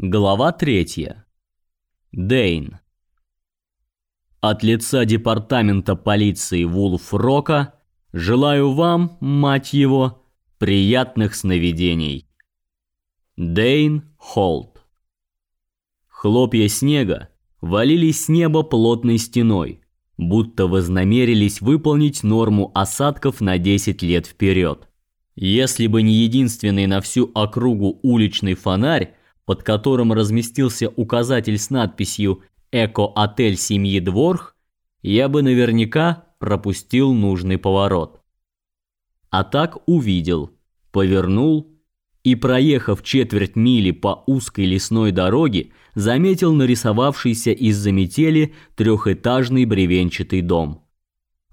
Глава третья. Дейн. От лица департамента полиции Вулф-Рока желаю вам, мать его, приятных сновидений. Дейн Холт. Хлопья снега валились с неба плотной стеной, будто вознамерились выполнить норму осадков на 10 лет вперед. Если бы не единственный на всю округу уличный фонарь, под которым разместился указатель с надписью «Эко-отель семьи Дворх», я бы наверняка пропустил нужный поворот. А так увидел, повернул и, проехав четверть мили по узкой лесной дороге, заметил нарисовавшийся из-за метели трехэтажный бревенчатый дом.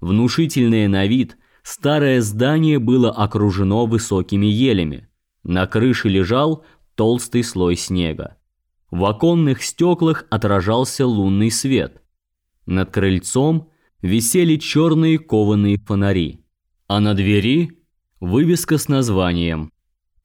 Внушительное на вид, старое здание было окружено высокими елями. На крыше лежал толстый слой снега. В оконных стеклах отражался лунный свет. Над крыльцом висели черные кованые фонари, а на двери вывеска с названием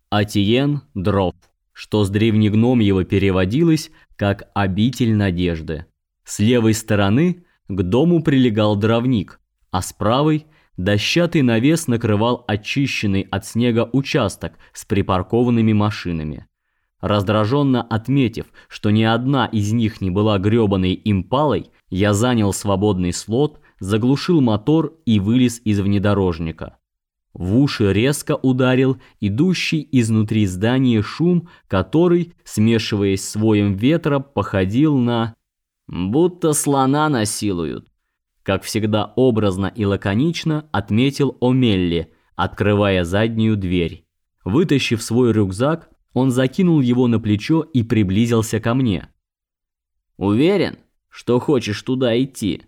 «Атиен Дров», что с древнегномьего переводилось как «обитель надежды». С левой стороны к дому прилегал дровник, а с правой дощатый навес накрывал очищенный от снега участок с припаркованными машинами. Раздраженно отметив, что ни одна из них не была грёбаной импалой, я занял свободный слот, заглушил мотор и вылез из внедорожника. В уши резко ударил идущий изнутри здания шум, который, смешиваясь с воем ветра, походил на... «Будто слона насилуют», как всегда образно и лаконично отметил Омелли, открывая заднюю дверь. Вытащив свой рюкзак, он закинул его на плечо и приблизился ко мне. «Уверен, что хочешь туда идти?»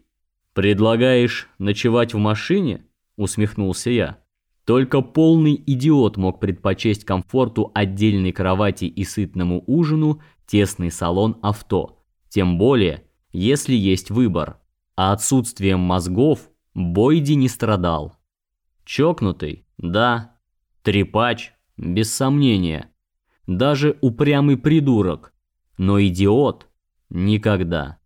«Предлагаешь ночевать в машине?» – усмехнулся я. Только полный идиот мог предпочесть комфорту отдельной кровати и сытному ужину тесный салон авто, тем более, если есть выбор. А отсутствием мозгов Бойди не страдал. Чокнутый, да. Трепач, без сомнения даже упрямый придурок, но идиот никогда.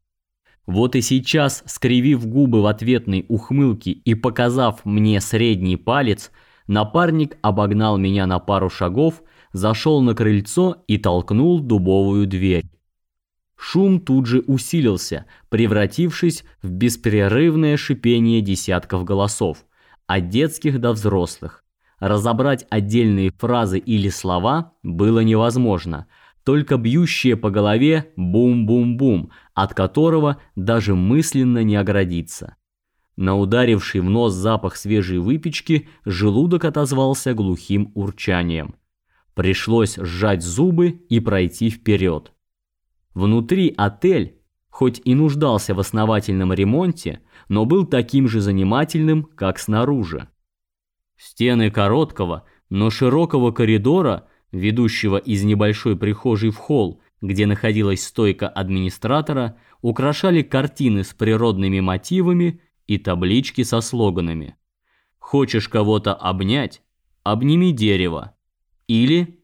Вот и сейчас, скривив губы в ответной ухмылке и показав мне средний палец, напарник обогнал меня на пару шагов, зашел на крыльцо и толкнул дубовую дверь. Шум тут же усилился, превратившись в беспрерывное шипение десятков голосов, от детских до взрослых. Разобрать отдельные фразы или слова было невозможно, только бьющее по голове бум-бум-бум, от которого даже мысленно не оградиться. На ударивший в нос запах свежей выпечки желудок отозвался глухим урчанием. Пришлось сжать зубы и пройти вперед. Внутри отель, хоть и нуждался в основательном ремонте, но был таким же занимательным, как снаружи. Стены короткого, но широкого коридора, ведущего из небольшой прихожей в холл, где находилась стойка администратора, украшали картины с природными мотивами и таблички со слоганами. «Хочешь кого-то обнять? Обними дерево». Или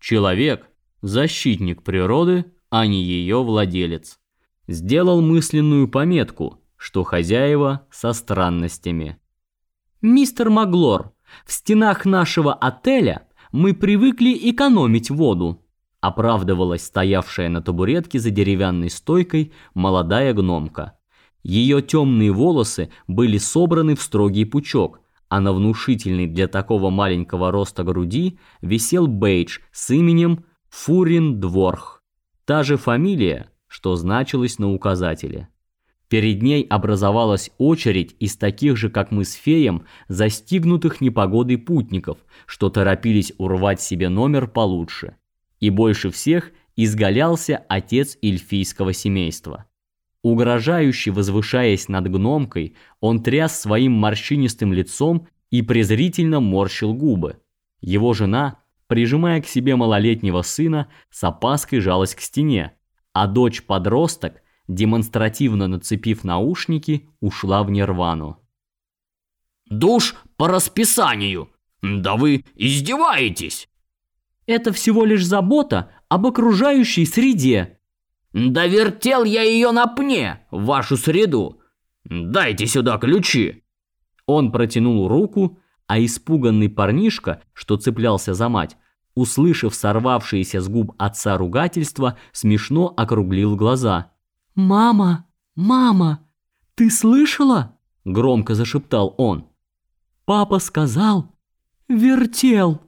«Человек – защитник природы, а не ее владелец». Сделал мысленную пометку, что хозяева со странностями. «Мистер Маглор, в стенах нашего отеля мы привыкли экономить воду, оправдывалась стоявшая на табуретке за деревянной стойкой молодая гномка. Ее темные волосы были собраны в строгий пучок, а на внушительной для такого маленького роста груди висел бейдж с именем Фурин Дворх. Та же фамилия, что значилась на указателе. Перед ней образовалась очередь из таких же, как мы с феем, застигнутых непогодой путников, что торопились урвать себе номер получше. И больше всех изгалялся отец эльфийского семейства. Угрожающе возвышаясь над гномкой, он тряс своим морщинистым лицом и презрительно морщил губы. Его жена, прижимая к себе малолетнего сына, с опаской жалась к стене, а дочь-подросток – демонстративно нацепив наушники, ушла в нирвану. «Душ по расписанию! Да вы издеваетесь!» «Это всего лишь забота об окружающей среде. Да вертел я ее на пне, вашу среду. Дайте сюда ключи. Он протянул руку, а испуганный парнишка, что цеплялся за мать, услышав сорвавшиеся с губ отца ругательства, смешно округлил глаза. «Мама! Мама! Ты слышала?» – громко зашептал он. «Папа сказал, вертел!»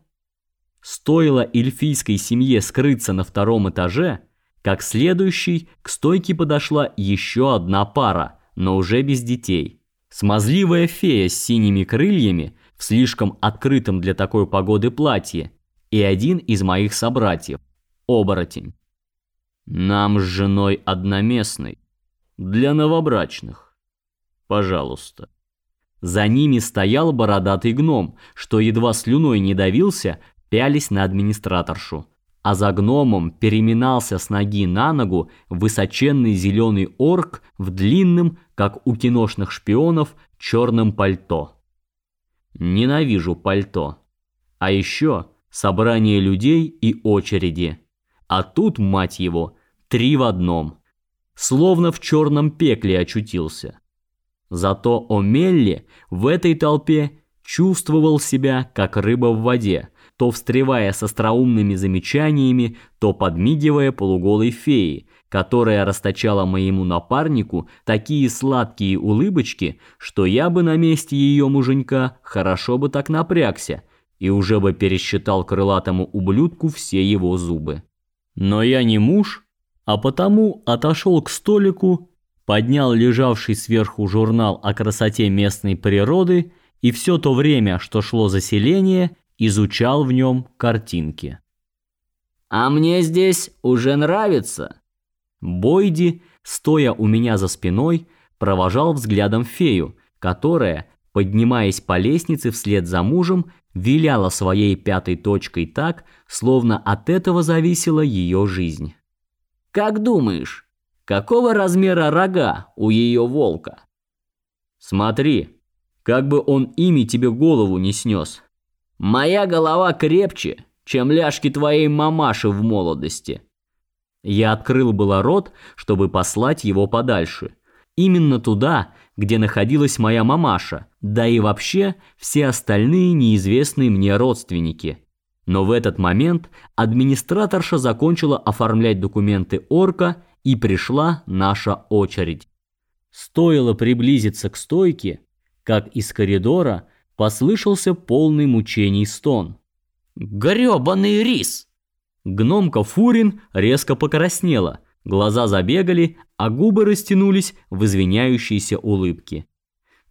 Стоило эльфийской семье скрыться на втором этаже, как следующий к стойке подошла еще одна пара, но уже без детей. Смазливая фея с синими крыльями в слишком открытом для такой погоды платье и один из моих собратьев, оборотень. Нам с женой одноместный, для новобрачных. Пожалуйста. За ними стоял бородатый гном, что едва слюной не давился, пялись на администраторшу. А за гномом переминался с ноги на ногу высоченный зеленый орк в длинном, как у киношных шпионов, черном пальто. Ненавижу пальто. А еще собрание людей и очереди. А тут, мать его, три в одном. Словно в черном пекле очутился. Зато Омелли в этой толпе чувствовал себя, как рыба в воде, то встревая с остроумными замечаниями, то подмигивая полуголой феи, которая расточала моему напарнику такие сладкие улыбочки, что я бы на месте ее муженька хорошо бы так напрягся и уже бы пересчитал крылатому ублюдку все его зубы. Но я не муж, а потому отошел к столику, поднял лежавший сверху журнал о красоте местной природы и все то время, что шло заселение, изучал в нем картинки. «А мне здесь уже нравится». Бойди, стоя у меня за спиной, провожал взглядом фею, которая, поднимаясь по лестнице вслед за мужем, виляла своей пятой точкой так, словно от этого зависела ее жизнь. «Как думаешь, какого размера рога у ее волка?» «Смотри, как бы он ими тебе голову не снес. Моя голова крепче, чем ляжки твоей мамаши в молодости. Я открыл было рот, чтобы послать его подальше. Именно туда, где находилась моя мамаша, да и вообще все остальные неизвестные мне родственники. Но в этот момент администраторша закончила оформлять документы орка, и пришла наша очередь. Стоило приблизиться к стойке, как из коридора послышался полный мучений стон. «Грёбаный рис!» Гномка Фурин резко покраснела, глаза забегали, а губы растянулись в извиняющиеся улыбки.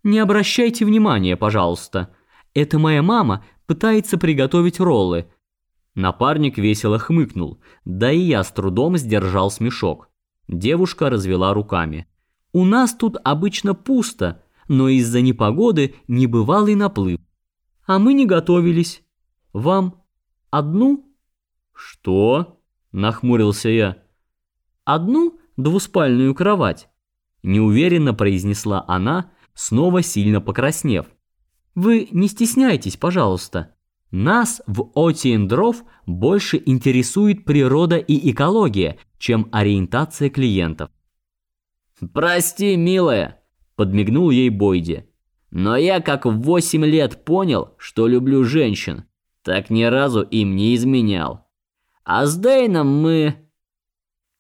«Не обращайте внимания, пожалуйста. Это моя мама пытается приготовить роллы». Напарник весело хмыкнул, да и я с трудом сдержал смешок. Девушка развела руками. «У нас тут обычно пусто, но из-за непогоды небывалый наплыв. А мы не готовились. Вам одну? Что? Нахмурился я. Одну двуспальную кровать. Неуверенно произнесла она, снова сильно покраснев. Вы не стесняйтесь, пожалуйста. Нас в Отиендров больше интересует природа и экология, чем ориентация клиентов. «Прости, милая», подмигнул ей Бойди. Но я как в восемь лет понял, что люблю женщин, так ни разу им не изменял. А с Дейном мы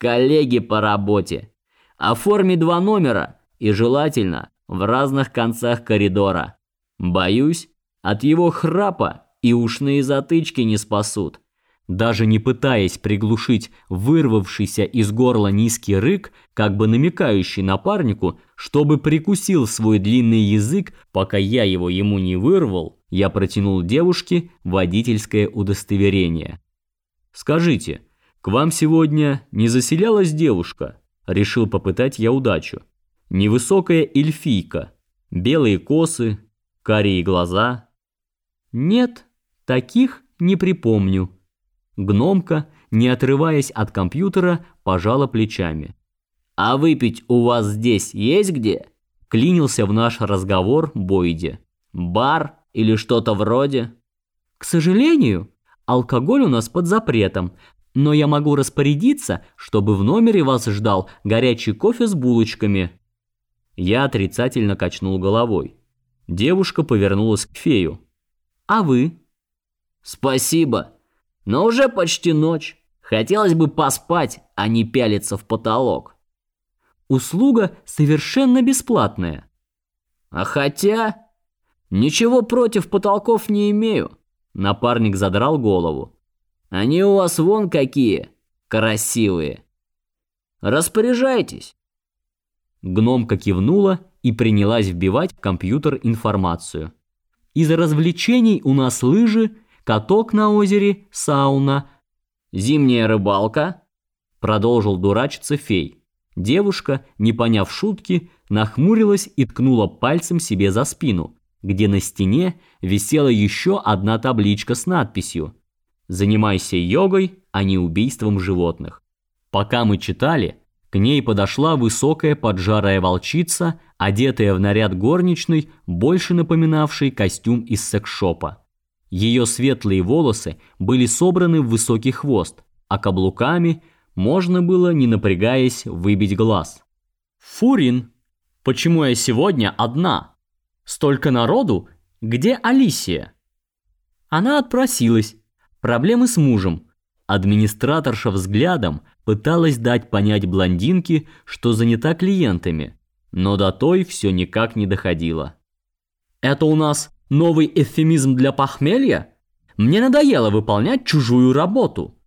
коллеги по работе. Оформи два номера и желательно в разных концах коридора. Боюсь, от его храпа и ушные затычки не спасут. Даже не пытаясь приглушить вырвавшийся из горла низкий рык, как бы намекающий напарнику, чтобы прикусил свой длинный язык, пока я его ему не вырвал, я протянул девушке водительское удостоверение. «Скажите, к вам сегодня не заселялась девушка?» Решил попытать я удачу. Невысокая эльфийка, белые косы, карие глаза. «Нет, таких не припомню», Гномка, не отрываясь от компьютера, пожала плечами. «А выпить у вас здесь есть где?» Клинился в наш разговор Бойди. «Бар или что-то вроде?» «К сожалению, алкоголь у нас под запретом, но я могу распорядиться, чтобы в номере вас ждал горячий кофе с булочками». Я отрицательно качнул головой. Девушка повернулась к фею. «А вы?» «Спасибо, но уже почти ночь. Хотелось бы поспать, а не пялиться в потолок». «Услуга совершенно бесплатная». «А хотя...» «Ничего против потолков не имею». Напарник задрал голову. «Они у вас вон какие красивые. Распоряжайтесь». Гномка кивнула и принялась вбивать в компьютер информацию. Из развлечений у нас лыжи, каток на озере, сауна, зимняя рыбалка, продолжил дурачиться фей. Девушка, не поняв шутки, нахмурилась и ткнула пальцем себе за спину, где на стене висела еще одна табличка с надписью «Занимайся йогой, а не убийством животных». Пока мы читали, к ней подошла высокая поджарая волчица, одетая в наряд горничной, больше напоминавший костюм из секс-шопа. Ее светлые волосы были собраны в высокий хвост, а каблуками можно было, не напрягаясь, выбить глаз. «Фурин, почему я сегодня одна? Столько народу? Где Алисия?» Она отпросилась. Проблемы с мужем. Администраторша взглядом пыталась дать понять блондинке, что занята клиентами, но до той все никак не доходило. «Это у нас новый эвфемизм для похмелья? Мне надоело выполнять чужую работу».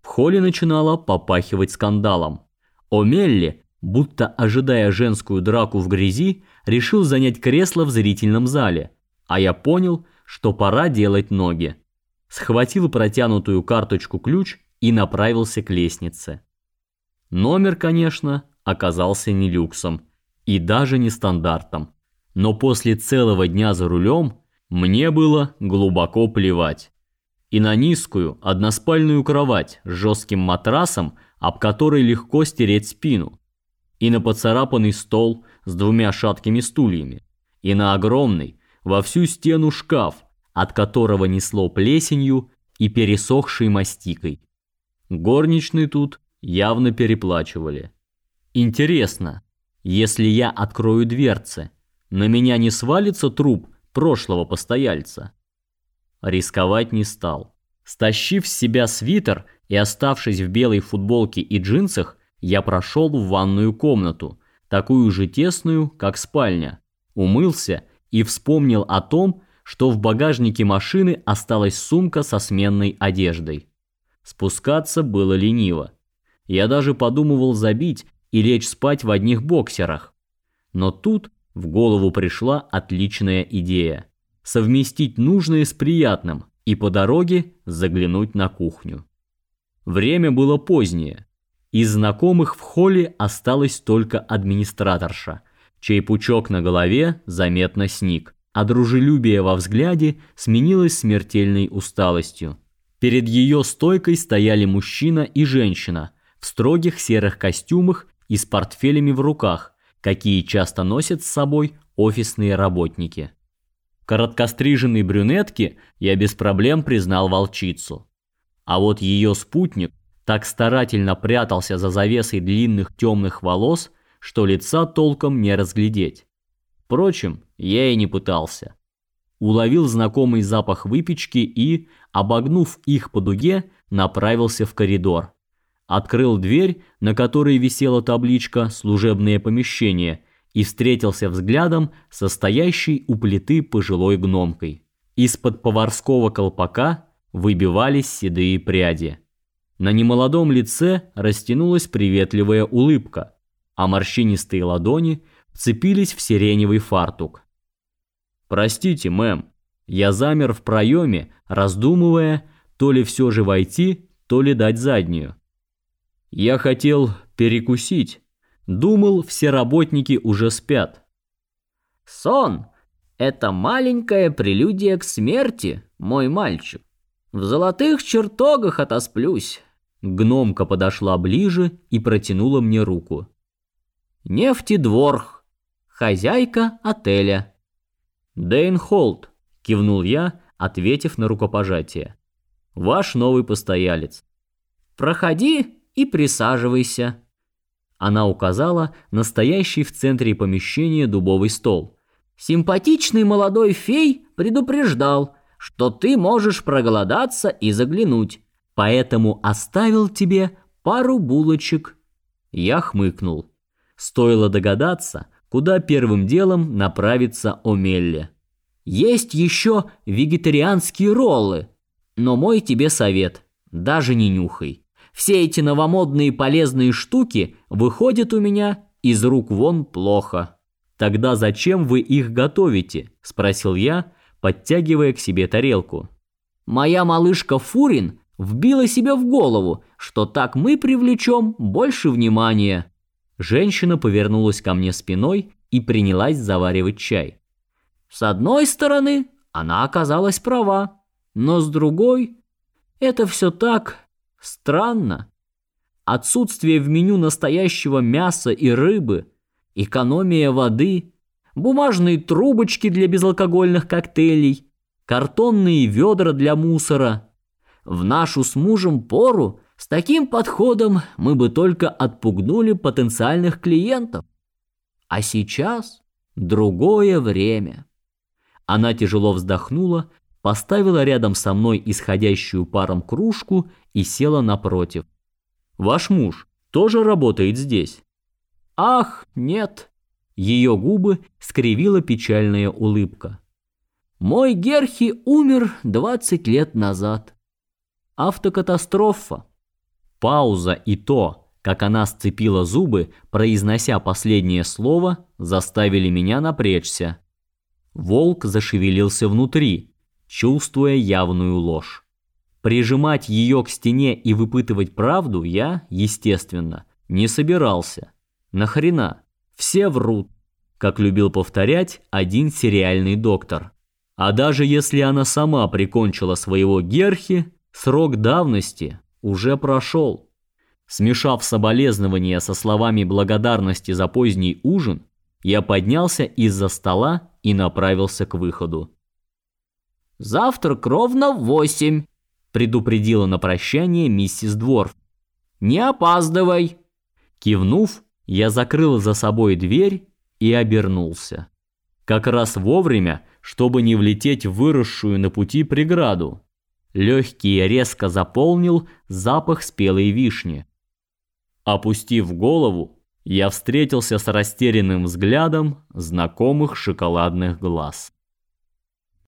В холле начинало попахивать скандалом. О'Мелли, будто ожидая женскую драку в грязи, решил занять кресло в зрительном зале, а я понял, что пора делать ноги. Схватил протянутую карточку-ключ и направился к лестнице. Номер, конечно, оказался не люксом и даже не стандартом, но после целого дня за рулем мне было глубоко плевать. И на низкую односпальную кровать с жестким матрасом, об которой легко стереть спину, и на поцарапанный стол с двумя шаткими стульями, и на огромный во всю стену шкаф, от которого несло плесенью и пересохшей мастикой. Горничные тут явно переплачивали. Интересно, если я открою дверцы, на меня не свалится труп прошлого постояльца? Рисковать не стал. Стащив с себя свитер и оставшись в белой футболке и джинсах, я прошел в ванную комнату, такую же тесную, как спальня. Умылся и вспомнил о том, что в багажнике машины осталась сумка со сменной одеждой. Спускаться было лениво. Я даже подумывал забить и лечь спать в одних боксерах. Но тут в голову пришла отличная идея. Совместить нужное с приятным и по дороге заглянуть на кухню. Время было позднее. Из знакомых в холле осталась только администраторша, чей пучок на голове заметно сник, а дружелюбие во взгляде сменилось смертельной усталостью. Перед ее стойкой стояли мужчина и женщина в строгих серых костюмах и с портфелями в руках, какие часто носят с собой офисные работники. Короткостриженной брюнетке я без проблем признал волчицу. А вот ее спутник так старательно прятался за завесой длинных темных волос, что лица толком не разглядеть. Впрочем, я и не пытался уловил знакомый запах выпечки и, обогнув их по дуге, направился в коридор. Открыл дверь, на которой висела табличка «Служебное помещение», и встретился взглядом со стоящей у плиты пожилой гномкой. Из-под поварского колпака выбивались седые пряди. На немолодом лице растянулась приветливая улыбка, а морщинистые ладони вцепились в сиреневый фартук. «Простите, мэм». Я замер в проеме, раздумывая, то ли все же войти, то ли дать заднюю. Я хотел перекусить. Думал, все работники уже спят. «Сон — это маленькая прелюдия к смерти, мой мальчик. В золотых чертогах отосплюсь». Гномка подошла ближе и протянула мне руку. «Нефтедворх, хозяйка отеля». «Дэйн Холт», – кивнул я, ответив на рукопожатие. «Ваш новый постоялец». Проходи и присаживайся. Она указала на стоящий в центре помещения дубовый стол. Симпатичный молодой фей предупреждал, что ты можешь проголодаться и заглянуть, поэтому оставил тебе пару булочек. Я хмыкнул. Стоило догадаться, куда первым делом направится Омелли. Есть еще вегетарианские роллы, но мой тебе совет – даже не нюхай. Все эти новомодные полезные штуки выходят у меня из рук вон плохо. Тогда зачем вы их готовите? спросил я, подтягивая к себе тарелку. Моя малышка Фурин вбила себе в голову, что так мы привлечем больше внимания. Женщина повернулась ко мне спиной и принялась заваривать чай. С одной стороны, она оказалась права, но с другой, это все так Странно. Отсутствие в меню настоящего мяса и рыбы, экономия воды, бумажные трубочки для безалкогольных коктейлей, картонные ведра для мусора. В нашу с мужем пору с таким подходом мы бы только отпугнули потенциальных клиентов. А сейчас другое время. Она тяжело вздохнула поставила рядом со мной исходящую паром кружку и села напротив. «Ваш муж тоже работает здесь?» «Ах, нет!» Ее губы скривила печальная улыбка. «Мой Герхи умер 20 лет назад. Автокатастрофа». Пауза и то, как она сцепила зубы, произнося последнее слово, заставили меня напрячься. Волк зашевелился внутри, чувствуя явную ложь. Прижимать ее к стене и выпытывать правду я, естественно, не собирался. Нахрена? Все врут, как любил повторять один сериальный доктор. А даже если она сама прикончила своего Герхи, срок давности уже прошел. Смешав соболезнования со словами благодарности за поздний ужин, я поднялся из-за стола и направился к выходу. «Завтрак ровно в восемь», — предупредила на прощание миссис Дворф. «Не опаздывай». Кивнув, я закрыл за собой дверь и обернулся. Как раз вовремя, чтобы не влететь в выросшую на пути преграду. Легкий резко заполнил запах спелой вишни. Опустив голову, я встретился с растерянным взглядом знакомых шоколадных глаз.